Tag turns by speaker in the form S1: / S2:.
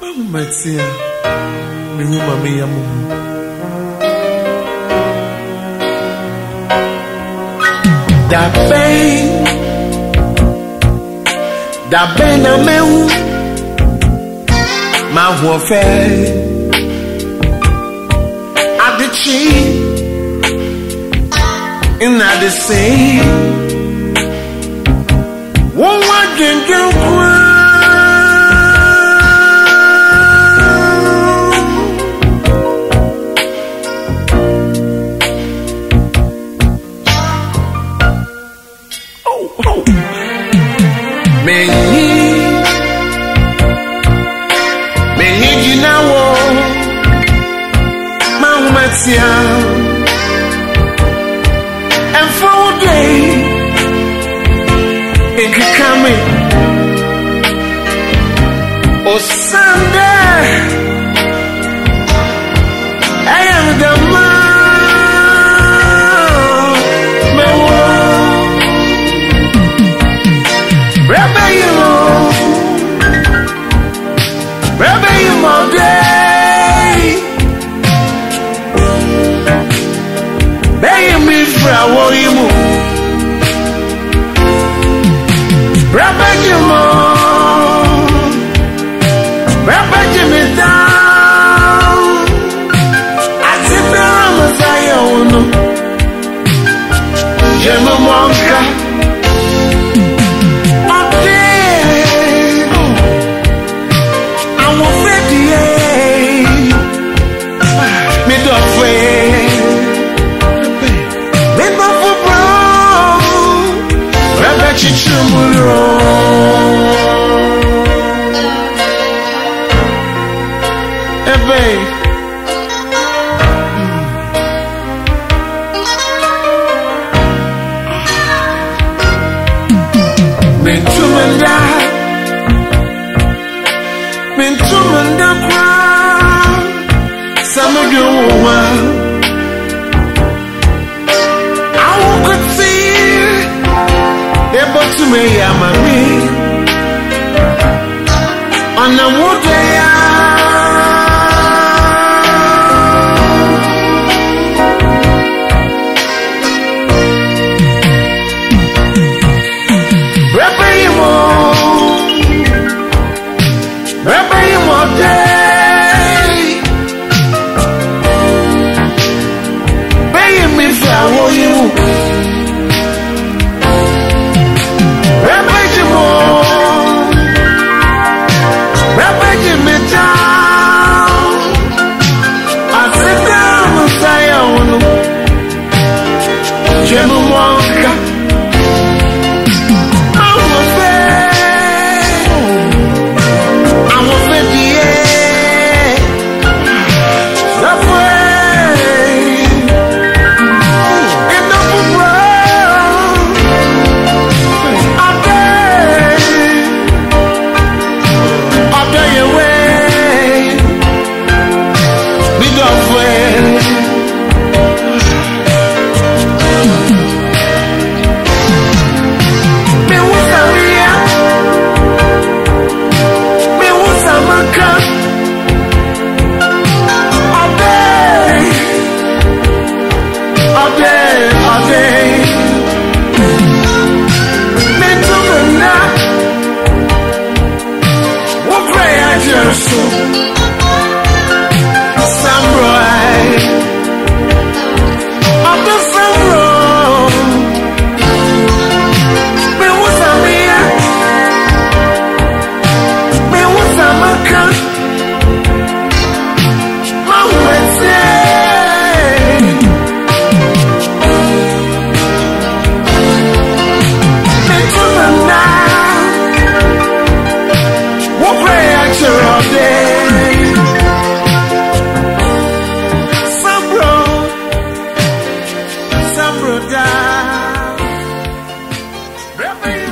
S1: matia mehu ma meyɛ mo ho dabɛn dabɛn na mehu mahoɔfɛ adekyi nna de sei wɔn adwendwen koraa mahomatia ɛmfa wo dwe nkeka me osiane dɛ ɛyɛ me dama mɛwɔ Rabbi, you know, Rabbi, you all day. frawo imu rabagi mo rabagi mi down àti bẹ́rẹ̀ mọ̀ sáyẹ̀ wọnú yẹ mọ́ mọ́ nǹkan. mentumanda mentumanda koraa sɛ medwe wo ho a awokotee ɛbɔtum ɛyɛ me ɔnam wo dɛ a Thank. Everything.